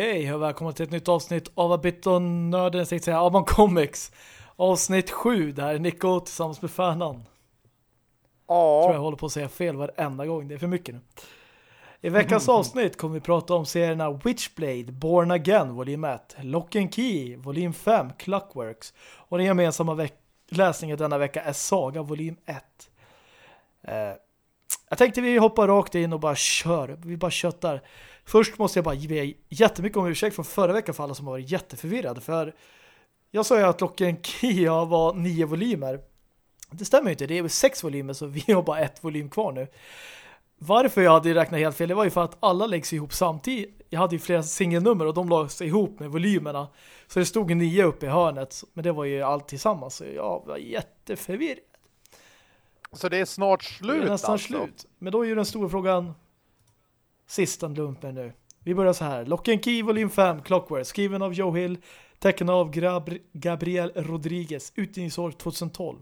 Okej, och välkomna till ett nytt avsnitt av Abiton-nörden, jag tänkte säga Abon Comics. Avsnitt 7, det här är Nico tillsammans med Färnan. Ja. Tror jag håller på att säga fel varenda gång, det är för mycket nu. I veckans avsnitt kommer vi prata om serierna Witchblade, Born Again, volym 1, Lock and Key, volym 5, Clockworks. Och den gemensamma läsningen denna vecka är Saga, volym 1. Eh, jag tänkte vi hoppar rakt in och bara kör. Vi bara köttar. Först måste jag bara ge jättemycket om ursäkt från förra veckan för alla som har varit jätteförvirrade. För jag sa ju att Locken Kia var nio volymer. Det stämmer ju inte, det är sex volymer så vi har bara ett volym kvar nu. Varför jag hade räknat helt fel, det var ju för att alla läggs ihop samtidigt. Jag hade ju flera singelnummer och de lades ihop med volymerna. Så det stod nio uppe i hörnet, men det var ju allt tillsammans. Så jag var jätteförvirrad. Så det är snart slut det är nästan alltså. slut. Men då är ju den stora frågan sista lumpen nu. Vi börjar så här. Lock and Key volym 5 Clockwork skriven av Joe Hill tecknad av Grab Gabriel Rodriguez utgivningsår 2012.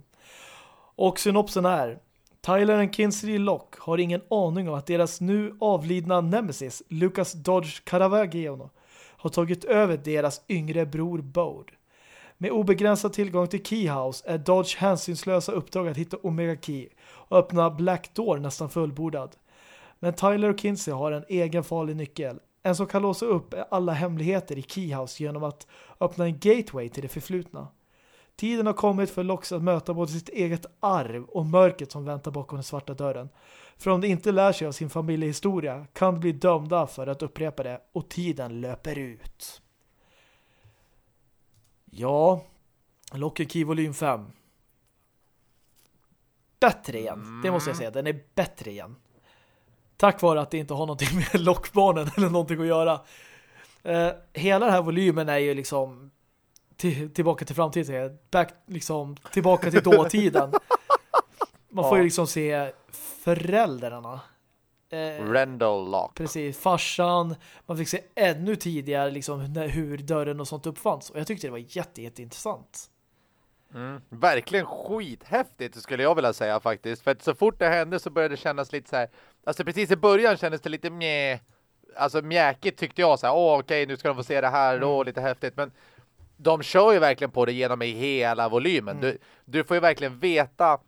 Och synopsen är Tyler och Kinsley Locke har ingen aning om att deras nu avlidna nemesis Lucas Dodge Caravaggio har tagit över deras yngre bror Bode. Med obegränsad tillgång till Keyhouse är Dodge hänsynslösa uppdrag att hitta Omega Key och öppna Black Door nästan fullbordad. Men Tyler och Kinsey har en egen farlig nyckel. En som kan låsa upp alla hemligheter i Keyhouse genom att öppna en gateway till det förflutna. Tiden har kommit för Lox att möta både sitt eget arv och mörkret som väntar bakom den svarta dörren. För om de inte lär sig av sin familjehistoria kan de bli dömda för att upprepa det och tiden löper ut. Ja, Lock and Key volym 5. Bättre igen, det måste jag säga. Den är bättre igen. Tack vare att det inte har någonting med lockbarnen eller någonting att göra. Eh, hela den här volymen är ju liksom tillbaka till framtiden. Back, liksom, tillbaka till dåtiden. Man får ju liksom se föräldrarna. Eh, Rendell Lock. Precis, farsan. Man fick se ännu tidigare liksom, hur dörren och sånt uppfanns. Och jag tyckte det var jätte, jätteintressant. Mm, verkligen skithäftigt skulle jag vilja säga faktiskt. För att så fort det hände så började det kännas lite så här. Alltså precis i början kändes det lite mjä. Alltså mjäkigt tyckte jag så här. Åh okej nu ska de få se det här då, mm. lite häftigt. Men de kör ju verkligen på det genom i hela volymen. Mm. Du, du får ju verkligen veta.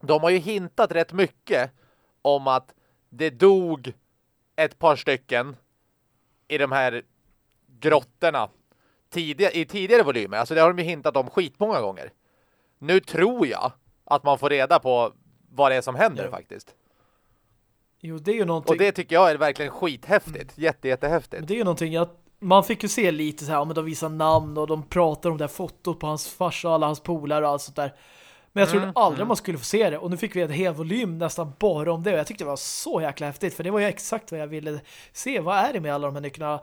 De har ju hintat rätt mycket om att det dog ett par stycken i de här grottorna tidiga, i tidigare volymer. Alltså det har de ju hintat om skitmånga gånger. Nu tror jag att man får reda på vad det är som händer jo. faktiskt. Jo, det är ju någonting... Och det tycker jag är verkligen skithäftigt. Mm. Jätte, jättehäftigt. Det är ju någonting att man fick ju se lite så här, men de visar namn och de pratar om det här fotot på hans farsa och alla hans polare och allt sånt där. Men jag trodde mm, aldrig mm. man skulle få se det. Och nu fick vi en hel volym nästan bara om det. Och jag tyckte det var så jäkla häftigt. För det var ju exakt vad jag ville se. Vad är det med alla de här nycklarna?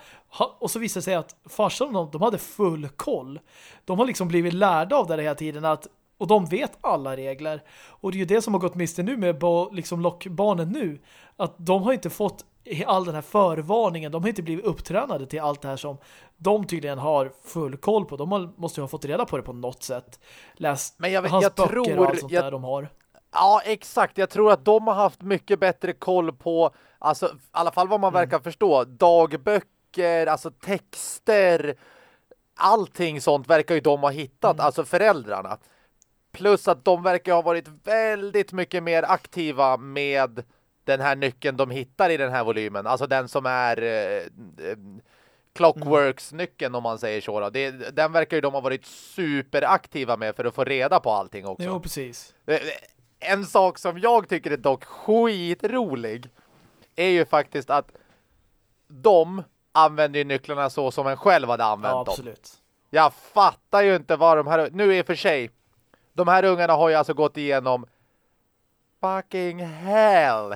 Och så visade det sig att farsan de, de hade full koll. De har liksom blivit lärda av det hela tiden. Att, och de vet alla regler. Och det är ju det som har gått miste nu med liksom lockbarnen nu. Att de har inte fått all den här förvarningen. De har inte blivit upptränade till allt det här som de tydligen har full koll på. De måste ju ha fått reda på det på något sätt. Läst Men jag, hans jag böcker tror, och allt sånt jag, där de har. Ja, exakt. Jag tror att de har haft mycket bättre koll på, alltså i alla fall vad man mm. verkar förstå, dagböcker, alltså texter, allting sånt verkar ju de ha hittat, mm. alltså föräldrarna. Plus att de verkar ha varit väldigt mycket mer aktiva med den här nyckeln de hittar i den här volymen. Alltså den som är eh, eh Clockworks-nyckeln om man säger så. Då. Det, den verkar ju de ha varit superaktiva med för att få reda på allting också. Jo, precis. Eh, en sak som jag tycker är dock skitrolig är ju faktiskt att de använder ju nycklarna så som en själv hade använt ja, absolut. dem. Jag fattar ju inte vad de här... Nu är för sig, de här ungarna har ju alltså gått igenom fucking hell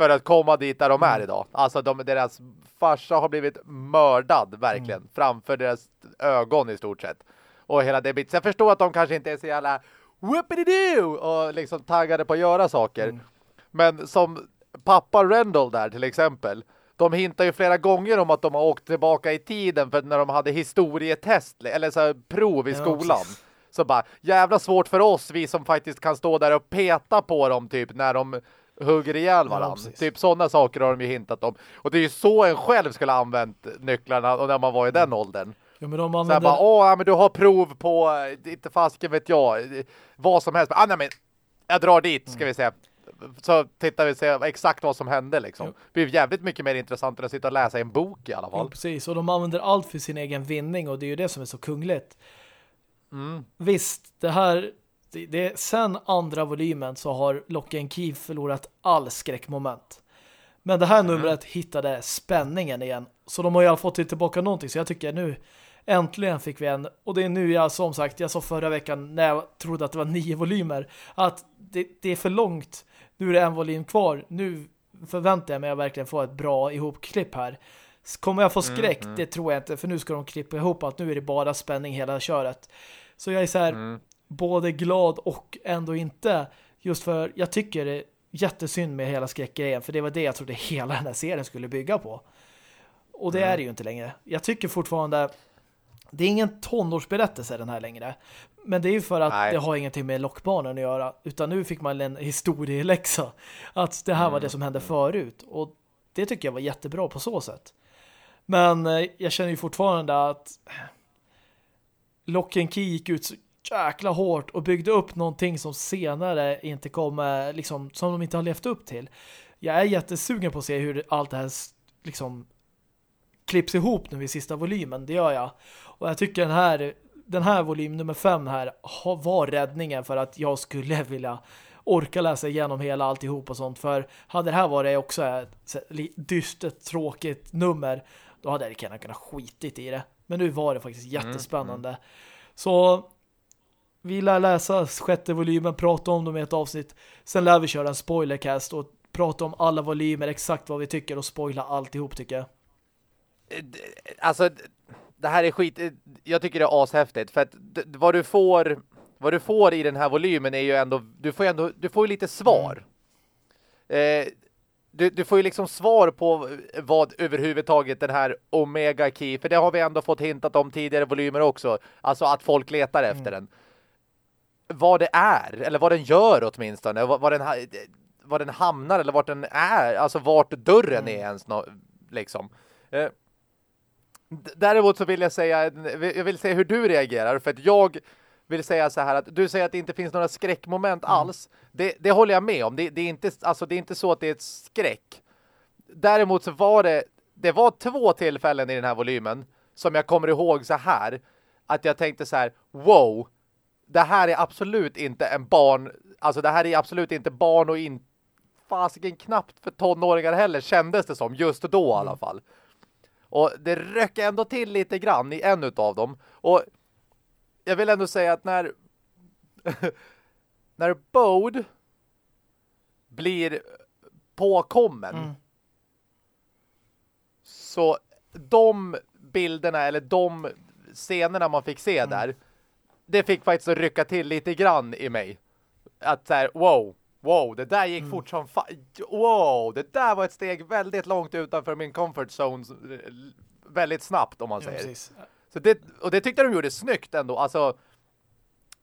för att komma dit där de är mm. idag. Alltså de, deras farsa har blivit mördad verkligen mm. framför deras ögon i stort sett. Och hela det bit. Så jag förstår att de kanske inte är så jävla whoopity-doo och liksom taggade på att göra saker. Mm. Men som pappa Rendell där till exempel. De hintar ju flera gånger om att de har åkt tillbaka i tiden för när de hade historietest eller så prov i skolan. Ja, så bara, jävla svårt för oss, vi som faktiskt kan stå där och peta på dem typ när de hugger ihjäl varandra. Ja, typ sådana saker har de ju hintat om. Och det är ju så en själv skulle ha använt nycklarna och när man var i den mm. åldern. Ja, men de använder... Så bara, åh, men du har prov på, inte fasken vet jag, vad som helst. Ah, nej, men jag drar dit, ska mm. vi se. Så tittar vi och ser exakt vad som hände liksom. Jo. Det blir jävligt mycket mer intressant än att sitta och läsa i en bok i alla fall. Jo, precis, och de använder allt för sin egen vinning och det är ju det som är så kungligt. Mm. Visst, det här det, det, sen andra volymen så har Lock and Key förlorat all skräckmoment. Men det här mm. numret hittade spänningen igen. Så de har ju fått tillbaka någonting. Så jag tycker nu äntligen fick vi en. Och det är nu jag som sagt, jag sa förra veckan när jag trodde att det var nio volymer. Att det, det är för långt. Nu är det en volym kvar. Nu förväntar jag mig att verkligen få ett bra ihopklipp här. Kommer jag få mm, skräck? Mm. Det tror jag inte. För nu ska de klippa ihop att nu är det bara spänning hela köret. Så jag är så här mm. Både glad och ändå inte. Just för jag tycker det är jättesynd med hela skräckgrejen. För det var det jag trodde hela den här serien skulle bygga på. Och det mm. är det ju inte längre. Jag tycker fortfarande det är ingen tonårsberättelse den här längre. Men det är ju för att Nej. det har ingenting med lockbanan att göra. Utan nu fick man en historieläxa. Att det här mm. var det som hände förut. Och det tycker jag var jättebra på så sätt. Men eh, jag känner ju fortfarande att Lock and Key gick ut jäkla hårt och byggde upp någonting som senare inte kommer, liksom, som de inte har levt upp till. Jag är jättesugen på att se hur allt det här liksom klipps ihop nu i sista volymen, det gör jag. Och jag tycker den här, den här volym nummer fem här var räddningen för att jag skulle vilja orka läsa igenom hela alltihop och sånt. För hade det här varit också ett dystert, tråkigt nummer, då hade jag gärna kunnat skitit i det. Men nu var det faktiskt jättespännande. Mm, mm. Så vi lär läsa sjätte volymen, prata om dem i ett avsnitt. Sen lär vi köra en spoilercast och prata om alla volymer, exakt vad vi tycker och spoila alltihop tycker jag. Alltså, det här är skit. Jag tycker det är ashäftigt för att vad du får vad du får i den här volymen är ju ändå du får ju ändå du får ju lite svar. Mm. Eh, du, du får ju liksom svar på vad överhuvudtaget den här Omega Key, för det har vi ändå fått hintat om tidigare volymer också. Alltså att folk letar efter mm. den. Vad det är, eller vad den gör åtminstone. Vad, vad, den, vad den hamnar eller vart den är. Alltså vart dörren mm. är ens liksom. Eh, däremot så vill jag säga, jag vill säga hur du reagerar för att jag vill säga så här att du säger att det inte finns några skräckmoment mm. alls. Det, det håller jag med om. Det, det, är inte, alltså det är inte så att det är ett skräck. Däremot så var det, det var två tillfällen i den här volymen som jag kommer ihåg så här att jag tänkte så här, wow, det här är absolut inte en barn, alltså det här är absolut inte barn och inte fasiken knappt för tonåringar heller kändes det som, just då i alla mm. fall. Och det röck ändå till lite grann i en av dem. Och jag vill ändå säga att när när Bode blir påkommen mm. så de bilderna eller de scenerna man fick se mm. där det fick faktiskt att rycka till lite grann i mig. Att så här, wow, wow, det där gick mm. fort som fan. Wow, det där var ett steg väldigt långt utanför min comfort zone väldigt snabbt om man säger. Precis. Så det, och det tyckte de gjorde snyggt ändå. Alltså,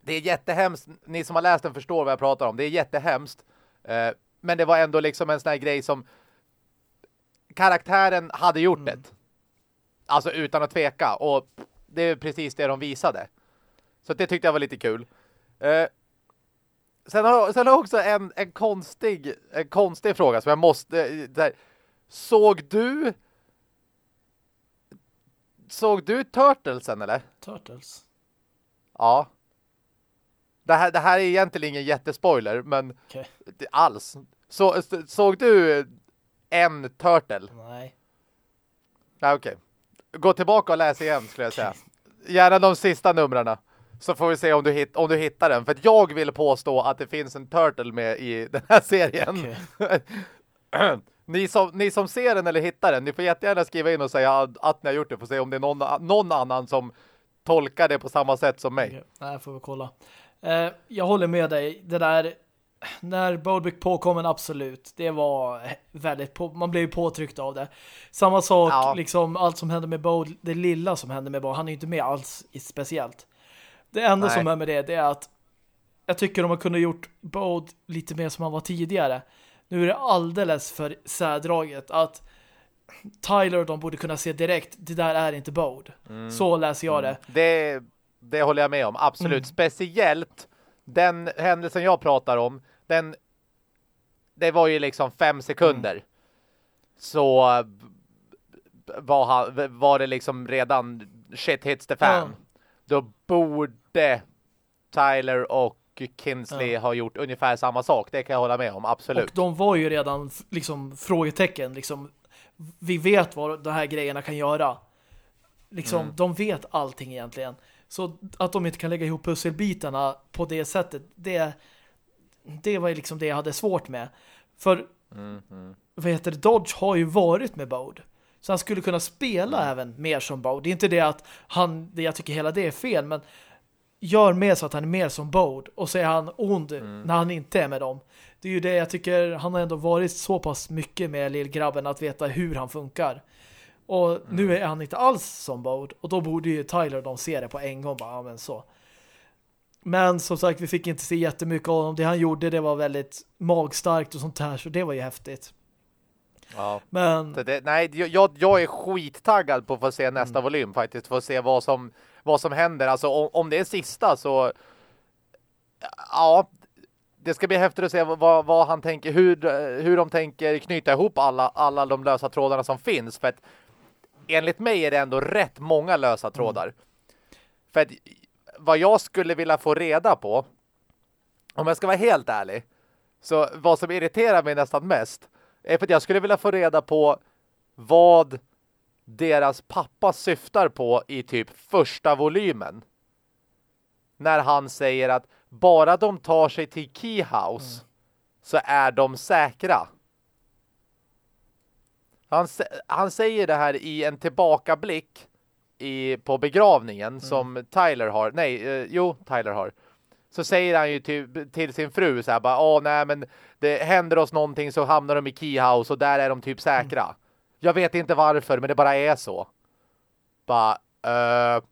det är jättehemskt. Ni som har läst den förstår vad jag pratar om. Det är jättehemskt. Eh, men det var ändå liksom en sån här grej som karaktären hade gjort mm. det. Alltså utan att tveka. Och det är precis det de visade. Så det tyckte jag var lite kul. Eh, sen har sen har också en, en, konstig, en konstig fråga som jag måste... Eh, där, såg du såg du Turtlesen eller? Turtles? Ja. Det här, det här är egentligen ingen jättespoiler, men okay. alls. Så, såg du en Turtle? Nej. Nej, okej. Okay. Gå tillbaka och läs igen skulle jag säga. Gärna de sista numrarna. Så får vi se om du, hit, om du hittar den. För att jag vill påstå att det finns en Turtle med i den här serien. Okay. Ni som, ni som ser den eller hittar den, ni får jättegärna skriva in och säga att, ni har gjort det. Att se om det är någon, någon annan som tolkar det på samma sätt som mig. Okay. Nej, får vi kolla. Eh, jag håller med dig. Det där, när Bodwick påkommen, absolut. Det var väldigt, på, man blev ju påtryckt av det. Samma sak, ja. liksom allt som hände med Bod, det lilla som hände med Bod, han är ju inte med alls speciellt. Det enda Nej. som är med det, det är att jag tycker de har kunnat gjort Bod lite mer som han var tidigare Nu är det alldeles för särdraget att Tyler och de borde kunna se direkt, det där är inte Bode. Mm. Så läser jag mm. det. det. Det håller jag med om, absolut. Mm. Speciellt den händelsen jag pratar om, den det var ju liksom fem sekunder. Mm. Så var, han, var det liksom redan shit hits the fan. Då borde Tyler och Kinsley ja. har gjort ungefär samma sak. Det kan jag hålla med om, absolut. Och de var ju redan liksom frågetecken. Liksom, vi vet vad de här grejerna kan göra. Liksom, mm. de vet allting egentligen. Så att de inte kan lägga ihop pusselbitarna på det sättet, det, det var liksom det jag hade svårt med. För mm, mm. vad heter det, Dodge har ju varit med Bode. Så han skulle kunna spela mm. även mer som Bode. Det är inte det att han, det jag tycker hela det är fel, men gör mer så att han är mer som Bode och så är han ond mm. när han inte är med dem. Det är ju det jag tycker, han har ändå varit så pass mycket med lillgrabben att veta hur han funkar. Och mm. nu är han inte alls som Bode och då borde ju Tyler de se det på en gång bara, ja, men så. Men som sagt, vi fick inte se jättemycket av honom. Det han gjorde, det var väldigt magstarkt och sånt här, så det var ju häftigt. Ja. Men... Det, nej, jag, jag är skittaggad på att få se nästa mm. volym faktiskt. För att se vad som, vad som händer. Alltså om, om det är sista så... Ja, det ska bli häftigt att se vad, vad han tänker, hur, hur de tänker knyta ihop alla, alla de lösa trådarna som finns. För att enligt mig är det ändå rätt många lösa trådar. Mm. För att vad jag skulle vilja få reda på, om jag ska vara helt ärlig, så vad som irriterar mig nästan mest är för att jag skulle vilja få reda på vad deras pappa syftar på i typ första volymen. När han säger att bara de tar sig till Keyhouse mm. så är de säkra. Han, han säger det här i en tillbakablick i, på begravningen mm. som Tyler har. Nej, eh, jo, Tyler har. Så säger han ju till, till sin fru så här bara, åh nej men det händer oss någonting så hamnar de i Keyhouse och där är de typ säkra. Mm. Jag vet inte varför men det bara är så. Bara, uh,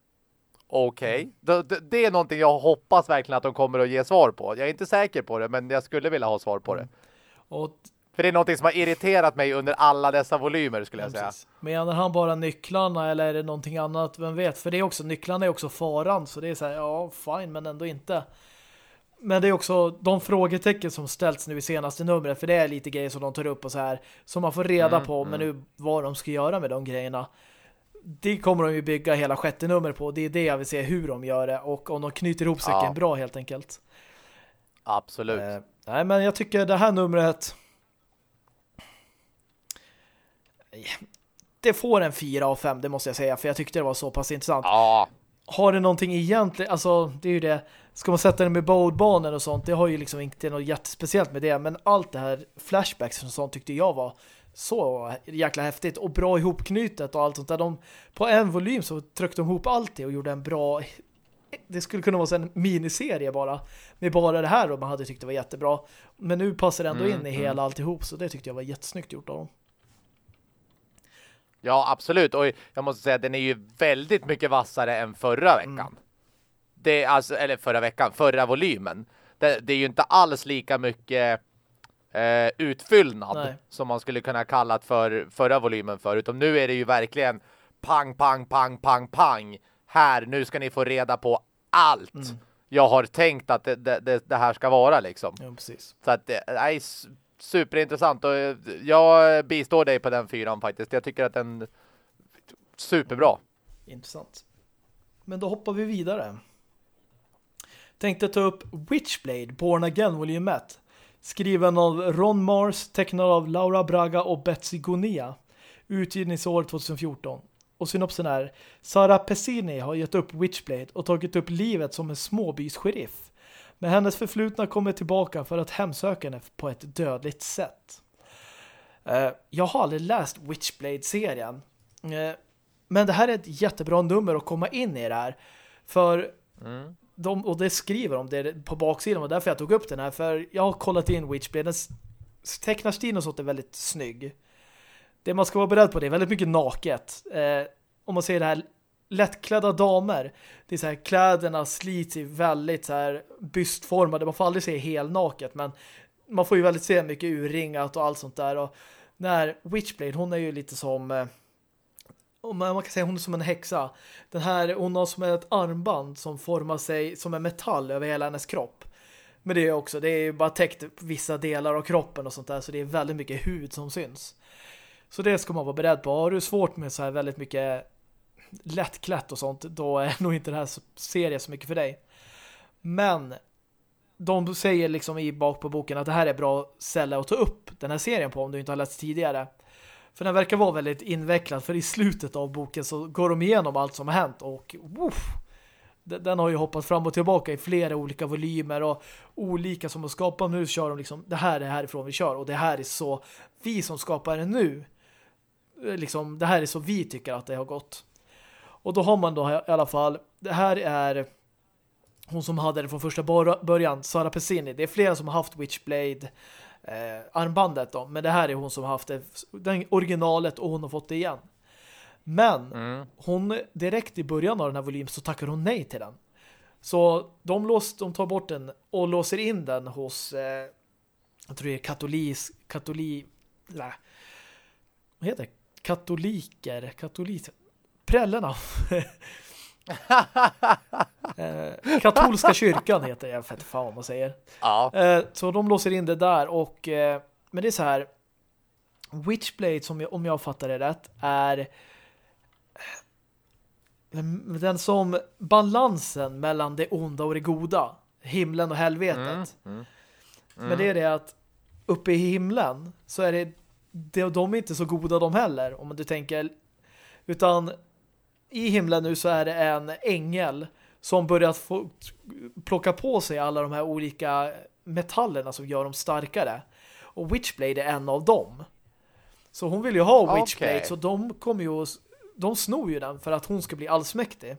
okej. Okay. Mm. Det, är någonting jag hoppas verkligen att de kommer att ge svar på. Jag är inte säker på det men jag skulle vilja ha svar på det. Mm. Och för det är något som har irriterat mig under alla dessa volymer skulle jag säga. Precis. Menar han bara nycklarna eller är det någonting annat? Vem vet? För det är också, nycklarna är också faran. Så det är så här, ja, fine, men ändå inte. Men det är också de frågetecken som ställts nu i senaste numret. För det är lite grejer som de tar upp och så här. Som man får reda mm, på. Mm. Men nu vad de ska göra med de grejerna. Det kommer de ju bygga hela sjätte nummer på. Det är det jag vill se hur de gör det. Och om de knyter ihop säcken ja. bra helt enkelt. Absolut. Eh, nej, men jag tycker det här numret det får en 4 av 5, det måste jag säga, för jag tyckte det var så pass intressant. Ja. Har det någonting egentligen, alltså det är ju det, ska man sätta det med boldbanor och sånt, det har ju liksom inte något jättespeciellt med det, men allt det här flashbacks och sånt tyckte jag var så jäkla häftigt och bra ihopknutet och allt sånt där. De, på en volym så tryckte de ihop allt det och gjorde en bra det skulle kunna vara en miniserie bara med bara det här och man hade tyckt det var jättebra. Men nu passar det ändå mm, in i hela mm. alltihop så det tyckte jag var jättesnyggt gjort av dem. Ja, absolut. Och jag måste säga att den är ju väldigt mycket vassare än förra veckan. Mm. Det alltså, eller förra veckan, förra volymen. Det, det är ju inte alls lika mycket eh, utfyllnad Nej. som man skulle kunna kalla för förra volymen för. Utan nu är det ju verkligen pang, pang, pang, pang, pang. Här, nu ska ni få reda på allt. Mm. Jag har tänkt att det, det, det, här ska vara liksom. Ja, precis. Så att det är superintressant och eh, jag bistår dig på den fyran faktiskt. Jag tycker att den superbra. Intressant. Men då hoppar vi vidare. Tänkte ta upp Witchblade, Born Again William Matt Skriven av Ron Mars, tecknad av Laura Braga och Betsy Gonia. Utgivningsår 2014. Och synopsen är Sara Pessini har gett upp Witchblade och tagit upp livet som en småbys-sheriff. Men hennes förflutna kommer tillbaka för att hemsöka henne på ett dödligt sätt. Uh, jag har aldrig läst Witchblade-serien. Uh, men det här är ett jättebra nummer att komma in i det här. För mm. de, och det skriver om det på baksidan och därför jag tog upp den här. För jag har kollat in Witchblade. Tecknarstilen och sånt är väldigt snygg. Det man ska vara beredd på det är väldigt mycket naket. Uh, om man ser det här lättklädda damer. Det är så här, kläderna slits i väldigt så här bystformade. Man får aldrig se helnaket, men man får ju väldigt se mycket urringat och allt sånt där och när Witchblade, hon är ju lite som eh, man kan säga hon är som en häxa. Den här, hon har som ett armband som formar sig som en metall över hela hennes kropp. Men det är också, det är ju bara täckt vissa delar av kroppen och sånt där så det är väldigt mycket hud som syns. Så det ska man vara beredd på. Har du svårt med så här väldigt mycket lättklätt och sånt, då är nog inte det här serien så mycket för dig. Men de säger liksom i bak på boken att det här är bra ställe att ta upp den här serien på om du inte har läst tidigare. För den verkar vara väldigt invecklad för i slutet av boken så går de igenom allt som har hänt och woof, den har ju hoppat fram och tillbaka i flera olika volymer och olika som att skapa nu kör de liksom, det här är härifrån vi kör och det här är så vi som skapar det nu eh, liksom, det här är så vi tycker att det har gått. Och då har man då i alla fall, det här är hon som hade det från första början, Sara Pessini. Det är flera som har haft Witchblade eh, armbandet då, men det här är hon som har haft det, den originalet och hon har fått det igen. Men mm. hon direkt i början av den här volymen så tackar hon nej till den. Så de, lås, de tar bort den och låser in den hos eh, jag tror det är katolis, katoli, nej, vad heter det? Katoliker, katolik, prällerna. eh, katolska kyrkan heter det, för fan vad man säger. Ja. Eh, så de låser in det där och eh, men det är så här Witchblade, som jag, om jag fattar det rätt, är den som balansen mellan det onda och det goda. Himlen och helvetet. Mm, mm, mm. Men det är det att uppe i himlen så är det, det de är inte så goda de heller. Om du tänker utan i himlen nu så är det en ängel som börjat få, plocka på sig alla de här olika metallerna som gör dem starkare. Och Witchblade är en av dem. Så hon vill ju ha Witchblade okay. så de kommer ju de snor ju den för att hon ska bli allsmäktig.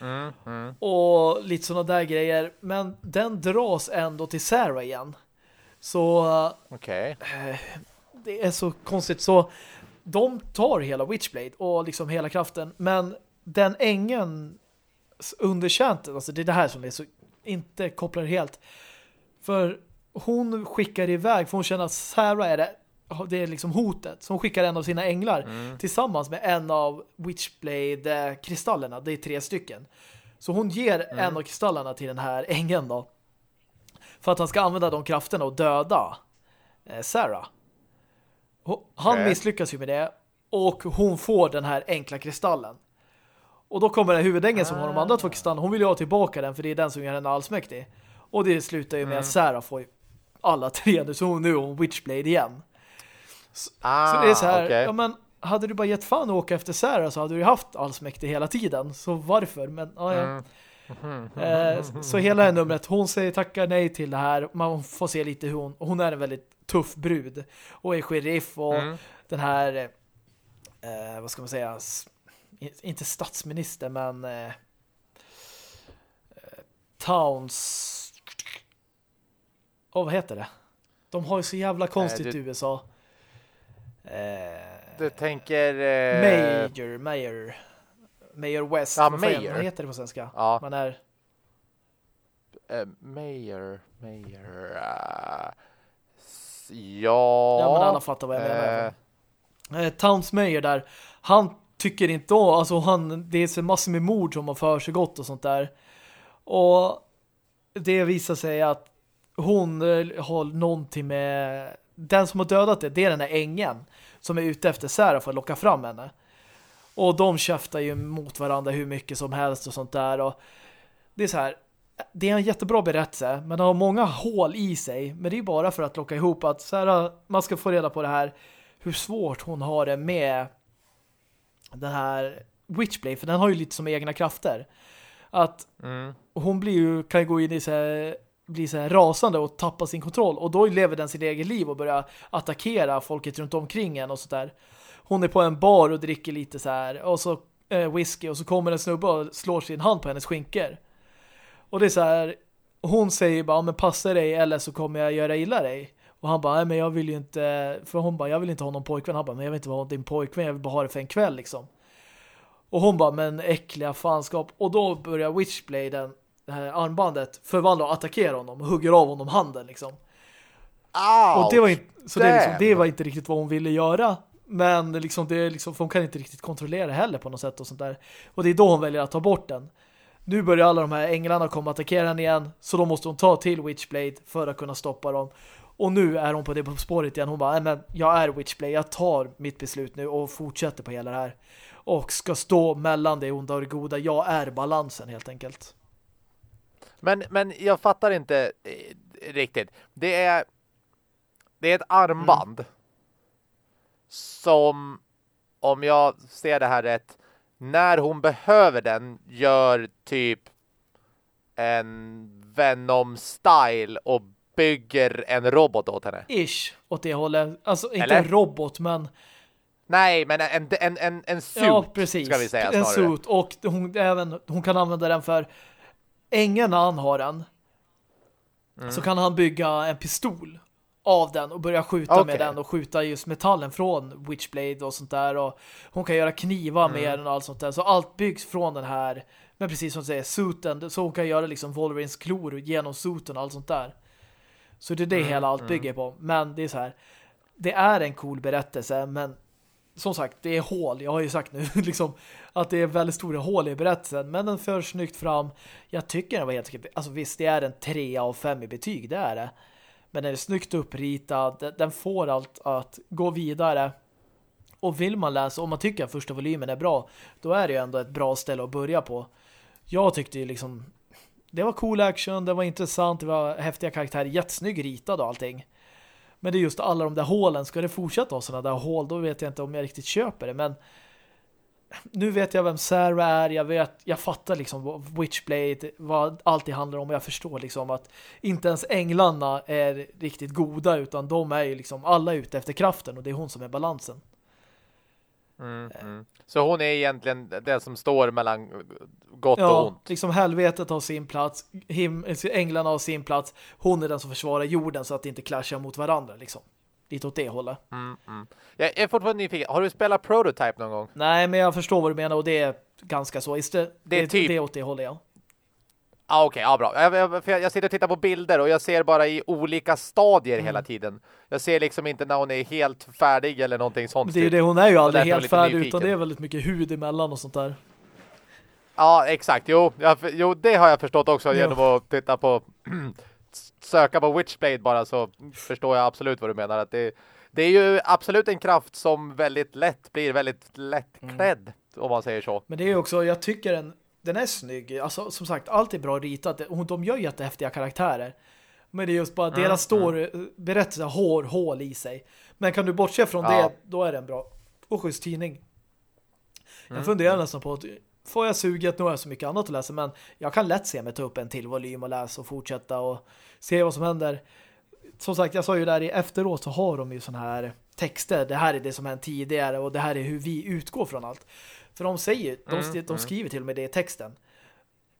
Mm, mm. Och lite sådana där grejer. Men den dras ändå till Sarah igen. Så okay. eh, det är så konstigt. Så de tar hela Witchblade och liksom hela kraften. Men den ängen underkänt, alltså det är det här som är så inte kopplar helt. För hon skickar iväg, för hon känner att Sarah är det det är liksom hotet. Så hon skickar en av sina änglar mm. tillsammans med en av Witchblade-kristallerna. Det är tre stycken. Så hon ger mm. en av kristallerna till den här ängeln då. För att han ska använda de krafterna och döda eh, Sarah. Han okay. misslyckas ju med det. Och hon får den här enkla kristallen. Och då kommer den huvudängeln som har de andra två ah. kristallerna. Hon vill ju ha tillbaka den för det är den som gör henne allsmäktig. Och det slutar ju med mm. att Sarah får alla tre. Så hon nu är hon Witchblade igen. Så, ah, så det är så här, okay. ja men hade du bara gett fan att åka efter Sarah så hade du haft allsmäktig hela tiden. Så varför? Men ja, ja. Mm. Eh, så hela det numret, hon säger tackar nej till det här. Man får se lite hur hon, hon är en väldigt tuff brud. Och är sheriff och mm. den här eh, vad ska man säga inte statsminister men eh, eh, Towns oh, vad heter det? De har ju så jävla konstigt i USA. Du tänker... Eh... Major, Mayor. Mayor West. Ja, Mayor. Vad heter det på svenska? Ja. Man är... Uh, mayor, Mayor... Uh... Ja... Ja, men alla fattar vad jag menar. Uh... Towns Mayor där, han tycker inte om, alltså han, det är så massor med mord som har för gott och sånt där. Och det visar sig att hon har någonting med den som har dödat det, det är den här ängen som är ute efter Sarah för att locka fram henne. Och de käftar ju mot varandra hur mycket som helst och sånt där. Och det är så här, det är en jättebra berättelse, men den har många hål i sig. Men det är bara för att locka ihop att Sarah, man ska få reda på det här, hur svårt hon har det med den här Witchblade, för den har ju lite som egna krafter. Att mm. hon blir ju, kan ju gå in i så här blir så här rasande och tappar sin kontroll. Och då lever den sitt eget liv och börjar attackera folket runt omkring en och sådär. Hon är på en bar och dricker lite så här och så eh, whisky och så kommer en snubbe och slår sin hand på hennes skinker. Och det är så här hon säger bara, men passa dig eller så kommer jag göra illa dig. Och han bara, nej men jag vill ju inte för hon bara, jag vill inte ha någon pojkvän. Han bara, men jag vill inte ha din pojkvän, jag vill bara ha det för en kväll liksom. Och hon bara, men äckliga fanskap. Och då börjar Witchbladen det här armbandet förvandlar och attackerar honom och hugger av honom handen liksom. Ouch, och det var inte, så det, liksom, det, var inte riktigt vad hon ville göra. Men liksom, det liksom, för hon kan inte riktigt kontrollera heller på något sätt och sånt där. Och det är då hon väljer att ta bort den. Nu börjar alla de här änglarna komma och attackera henne igen. Så då måste hon ta till Witchblade för att kunna stoppa dem. Och nu är hon på det på spåret igen. Hon bara, men jag är Witchblade. Jag tar mitt beslut nu och fortsätter på hela det här. Och ska stå mellan det onda och det goda. Jag är balansen helt enkelt. Men, men jag fattar inte eh, riktigt. Det är det är ett armband mm. Som om jag ser det här rätt när hon behöver den gör typ en Venom-style och bygger en robot åt henne. Ish, åt det hållet. Alltså inte Eller? en robot, men... Nej, men en, en, en, en suit ja, precis. ska vi säga snarare. En suit, och hon, även, hon kan använda den för ingen annan har den. Mm. Så kan han bygga en pistol av den och börja skjuta okay. med den och skjuta just metallen från Witchblade och sånt där och hon kan göra knivar mm. med den och allt sånt där så allt byggs från den här men precis som du säger, suiten så hon kan göra liksom Wolverines klor genom suiten och allt sånt där så det är det mm. hela allt mm. bygger på men det är så här det är en cool berättelse men som sagt, det är hål. Jag har ju sagt nu liksom att det är väldigt stora hål i berättelsen. Men den för snyggt fram. Jag tycker den var helt Alltså visst, det är en 3 av 5 i betyg, det är det. Men den är snyggt uppritad. Den får allt att gå vidare. Och vill man läsa, om man tycker att första volymen är bra, då är det ju ändå ett bra ställe att börja på. Jag tyckte ju liksom det var cool action, det var intressant, det var häftiga karaktärer, jättesnygg ritad och allting. Men det är just alla de där hålen. Ska det fortsätta ha sådana där hål, då vet jag inte om jag riktigt köper det. Men nu vet jag vem Sarah är, jag vet, jag fattar liksom Witchblade, vad allt det handlar om och jag förstår liksom att inte ens änglarna är riktigt goda utan de är ju liksom alla ute efter kraften och det är hon som är balansen. Mm, mm. Så hon är egentligen det som står mellan gott ja, och ont. liksom helvetet har sin plats, him änglarna har sin plats, hon är den som försvarar jorden så att det inte clashar mot varandra liksom lite åt det hållet. Mm, mm. Jag är fortfarande nyfiken. Har du spelat Prototype någon gång? Nej, men jag förstår vad du menar och det är ganska så. Det, det är typ... det åt det hållet, ja. Ah, Okej, okay, ja, bra. Jag, jag, jag, sitter och tittar på bilder och jag ser bara i olika stadier mm. hela tiden. Jag ser liksom inte när hon är helt färdig eller någonting sånt. Det är ju det, hon är ju aldrig helt färdig nyfiken. utan det är väldigt mycket hud emellan och sånt där. Ja, exakt. Jo, jag, jo det har jag förstått också ja. genom att titta på söka på Witchblade bara så förstår jag absolut vad du menar. Att det, det är ju absolut en kraft som väldigt lätt blir väldigt lättklädd mm. om man säger så. Men det är också, jag tycker den, den är snygg. Alltså som sagt, allt är bra ritat. De gör jättehäftiga karaktärer. Men det är just bara mm, deras står mm. berättelse har hål i sig. Men kan du bortse från ja. det, då är det en bra och schysst tidning. Jag mm. funderar nästan på att får jag suget, nu har jag så mycket annat att läsa men jag kan lätt se mig ta upp en till volym och läsa och fortsätta och se vad som händer. Som sagt, jag sa ju där i efteråt så har de ju sån här texter. Det här är det som hänt tidigare och det här är hur vi utgår från allt. För de säger, de, mm, de mm. skriver till och med det i texten.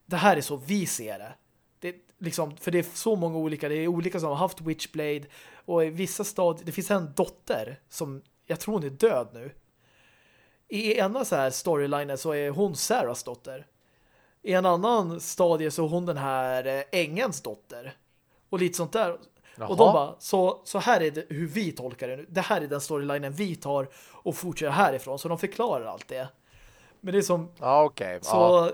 Det här är så vi ser det. det liksom, för det är så många olika, det är olika som har haft Witchblade och i vissa stadier, det finns en dotter som, jag tror hon är död nu. I ena så här storylinen så är hon Sarahs dotter. I en annan stadie så är hon den här eh, ängens dotter. Och lite sånt där. Jaha. Och de bara, så, så här är det hur vi tolkar det nu. Det här är den storylinen vi tar och fortsätter härifrån. Så de förklarar allt det. Men det är som... Ja, okej. Okay. Så, ja.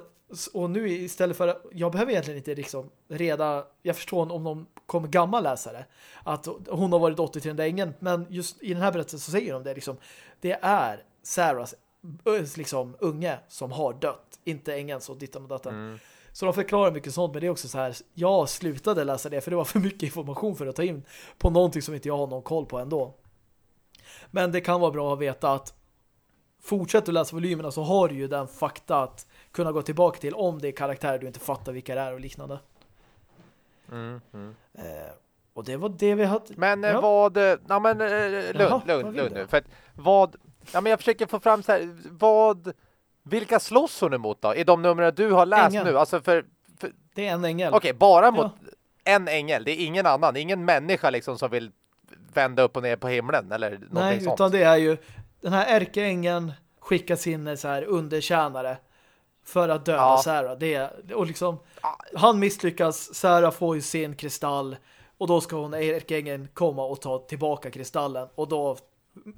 Och nu istället för... Jag behöver egentligen inte liksom reda... Jag förstår om de kommer gammal läsare. Att hon har varit dotter till den där ängen. Men just i den här berättelsen så säger de det liksom. Det är Sarahs liksom unge som har dött. Inte ängen så dittan och datten. Mm. Så de förklarar mycket sånt, men det är också så här jag slutade läsa det för det var för mycket information för att ta in på någonting som inte jag har någon koll på ändå. Men det kan vara bra att veta att fortsätter du läsa volymerna så har du ju den fakta att kunna gå tillbaka till om det är karaktärer du inte fattar vilka det är och liknande. Mm, mm. Eh, och det var det vi hade. Men eh, ja. vad... Ja, men eh, lugn, Jaha, lugn, lugn nu. För att vad... Ja, men jag försöker få fram så här, vad... Vilka slåss hon emot då? I de numren du har läst Ängeln. nu? Alltså för, för... Det är en ängel. Okej, okay, bara mot ja. en ängel. Det är ingen annan. Ingen människa liksom som vill vända upp och ner på himlen eller Nej, sånt. utan det är ju den här ärkeängeln skickar sin så här undertjänare för att döda ja. Sarah. Det är, och liksom, han misslyckas, Sarah får ju sin kristall Och då ska hon ärkeängeln komma och ta tillbaka kristallen. Och då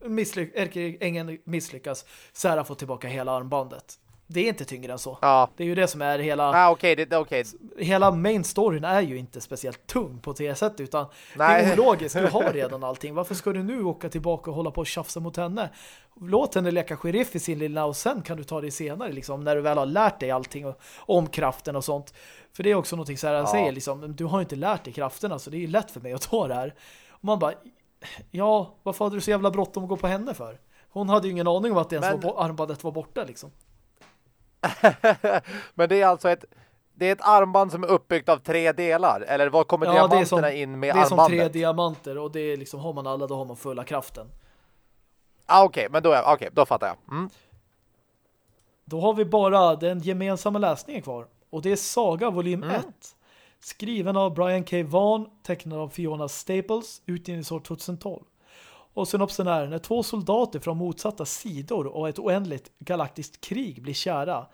misslyck ärkeängeln misslyckas. Sära får tillbaka hela armbandet. Det är inte tyngre än så. Ja. Det är ju det som är hela... Ah, okay, det, okay. Hela main storyn är ju inte speciellt tung på det sättet utan Nej. det är ologiskt. Du har redan allting. Varför ska du nu åka tillbaka och hålla på och tjafsa mot henne? Låt henne leka sheriff i sin lilla och sen kan du ta det senare liksom, när du väl har lärt dig allting och, om kraften och sånt. För det är också någonting så här jag ja. säger liksom, du har inte lärt dig krafterna så det är ju lätt för mig att ta det här. Och man bara, ja, varför hade du så jävla bråttom att gå på henne för? Hon hade ju ingen aning om att det ens Men... var, armbandet var borta liksom. Men det är alltså ett det är ett armband som är uppbyggt av tre delar. Eller vad kommer ja, diamanterna som, in med armbandet? Det är armbandet? som tre diamanter och det är liksom, har man alla då har man fulla kraften. Ah, Okej, okay, men då, är, okay, då fattar jag. Mm. Då har vi bara den gemensamma läsningen kvar. Och det är Saga volym mm. 1. Skriven av Brian K. Vaughan, tecknad av Fiona Staples, utgivningsår 2012. Och synopsen är, när två soldater från motsatta sidor och ett oändligt galaktiskt krig blir kära,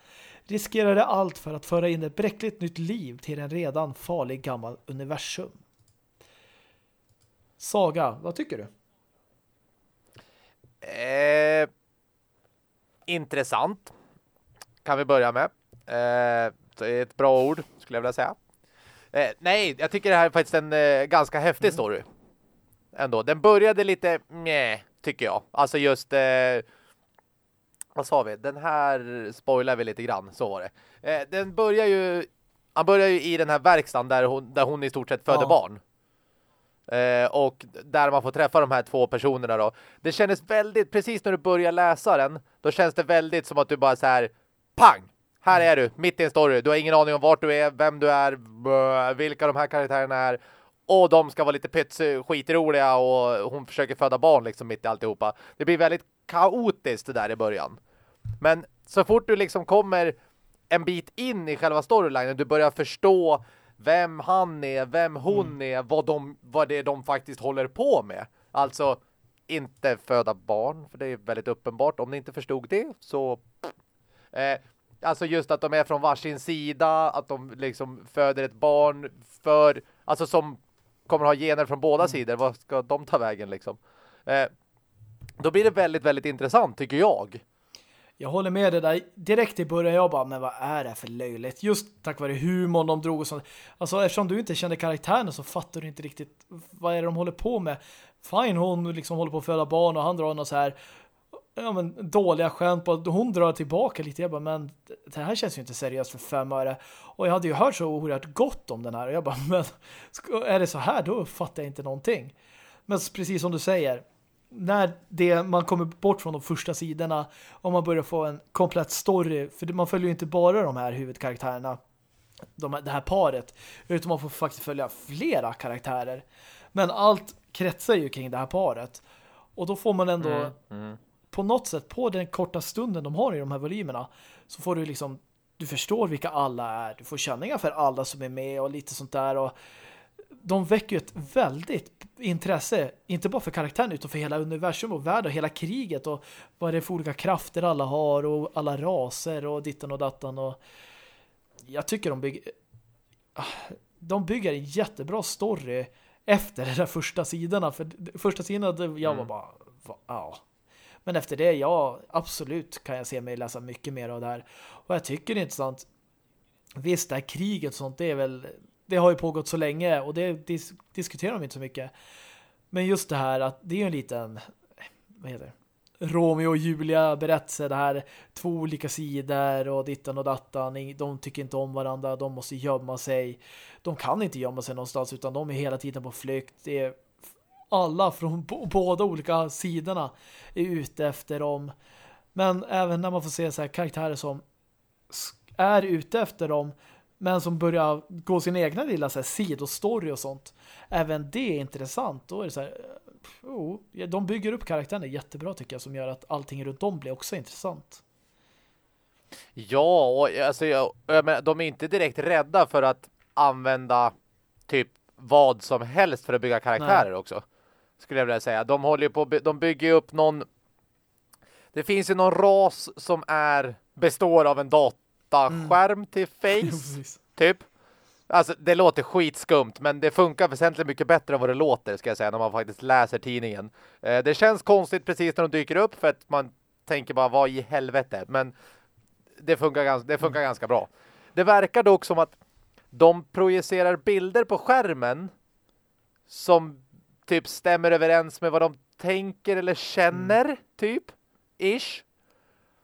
riskerar det allt för att föra in ett bräckligt nytt liv till en redan farlig gammal universum. Saga, vad tycker du? Eh, intressant. Kan vi börja med. Eh, det är ett bra ord, skulle jag vilja säga. Eh, nej, jag tycker det här är faktiskt en eh, ganska häftig mm. story ändå. Den började lite meh, tycker jag. Alltså just eh, vad sa vi? Den här spoilar vi lite grann, så var det. Eh, den börjar ju han börjar ju i den här verkstaden där hon, där hon i stort sett föder ja. barn. Eh, och där man får träffa de här två personerna då. Det kändes väldigt, precis när du börjar läsa den, då känns det väldigt som att du bara så här, pang! Här är du, mitt i en story. Du har ingen aning om vart du är, vem du är, vilka de här karaktärerna är och de ska vara lite pyts skitroliga och hon försöker föda barn liksom mitt i alltihopa. Det blir väldigt kaotiskt det där i början. Men så fort du liksom kommer en bit in i själva storylinen, du börjar förstå vem han är, vem hon mm. är, vad, de, vad det är de faktiskt håller på med. Alltså, inte föda barn, för det är väldigt uppenbart. Om ni inte förstod det, så... Eh, alltså just att de är från varsin sida, att de liksom föder ett barn för... Alltså som kommer ha gener från båda mm. sidor. Vad ska de ta vägen liksom? Eh, då blir det väldigt, väldigt intressant tycker jag. Jag håller med dig där. Direkt i början jag bara, men vad är det för löjligt? Just tack vare humorn de drog och sånt. Alltså eftersom du inte känner karaktären så fattar du inte riktigt vad är det de håller på med. Fine, hon liksom håller på att föda barn och han drar något så här ja, men, dåliga skämt på hon drar tillbaka lite. Jag bara, men det här känns ju inte seriöst för fem öre. Och jag hade ju hört så oerhört gott om den här. Och jag bara, men är det så här då fattar jag inte någonting. Men precis som du säger, när det, man kommer bort från de första sidorna och man börjar få en komplett story, för man följer ju inte bara de här huvudkaraktärerna, de, det här paret, utan man får faktiskt följa flera karaktärer. Men allt kretsar ju kring det här paret. Och då får man ändå mm, mm på något sätt på den korta stunden de har i de här volymerna så får du liksom du förstår vilka alla är. Du får känningar för alla som är med och lite sånt där och de väcker ett väldigt intresse, inte bara för karaktären utan för hela universum och världen och hela kriget och vad det är för olika krafter alla har och alla raser och ditten och dattan och jag tycker de bygger de bygger en jättebra story efter de där första sidorna för första sidorna jag var mm. bara ja, men efter det, ja, absolut kan jag se mig läsa mycket mer av det här. Och jag tycker det är intressant. Visst, det här kriget och sånt, det är väl det har ju pågått så länge och det dis diskuterar de inte så mycket. Men just det här att det är en liten vad heter det? Romeo och Julia berättelse, det här två olika sidor och dittan och dattan, de tycker inte om varandra, de måste gömma sig. De kan inte gömma sig någonstans utan de är hela tiden på flykt. Det är alla från båda olika sidorna är ute efter dem. Men även när man får se så här karaktärer som är ute efter dem men som börjar gå sin egna lilla så här, sidostory och sånt. Även det är intressant. Då är det så här, oh, de bygger upp karaktären jättebra tycker jag som gör att allting runt om blir också intressant. Ja, och alltså, jag, jag menar, de är inte direkt rädda för att använda typ vad som helst för att bygga karaktärer Nej. också skulle jag vilja säga. De håller på, de bygger upp någon det finns ju någon ras som är består av en dataskärm mm. till face, typ. Alltså, det låter skitskumt, men det funkar väsentligt mycket bättre än vad det låter, ska jag säga, när man faktiskt läser tidningen. Eh, det känns konstigt precis när de dyker upp, för att man tänker bara, vad i helvete? Men det funkar, det funkar mm. ganska bra. Det verkar dock som att de projicerar bilder på skärmen som typ stämmer överens med vad de tänker eller känner, mm. typ. Ish.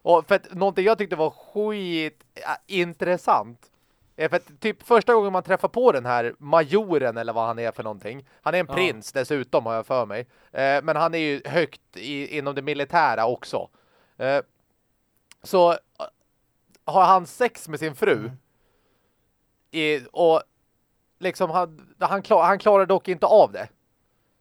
Och för att någonting jag tyckte var skit intressant är för att typ första gången man träffar på den här majoren eller vad han är för någonting. Han är en ja. prins dessutom har jag för mig. Eh, men han är ju högt i, inom det militära också. Eh, så har han sex med sin fru. Mm. I, och liksom han, han, klar, han klarar dock inte av det.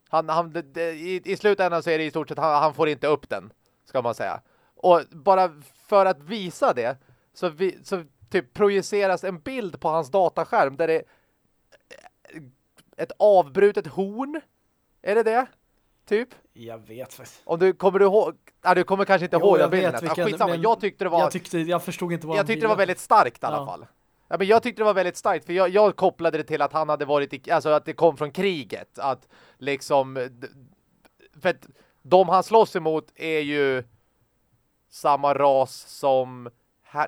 Han, han, det, det, i, I slutändan så är det i stort sett han, han, får inte upp den, ska man säga. Och bara för att visa det så, vi, så typ projiceras en bild på hans dataskärm där det är ett avbrutet horn. Är det det? Typ? Jag vet faktiskt. Om du kommer du ihåg Ja, du kommer kanske inte jo, ihåg jag bilden. Vet vilken, ah, jag tyckte det var Jag tyckte jag förstod inte vad Jag tyckte det var väldigt starkt i alla ja. fall. Ja, men jag tyckte det var väldigt starkt för jag, jag kopplade det till att han hade varit i, alltså att det kom från kriget att liksom för att de han slåss emot är ju samma ras som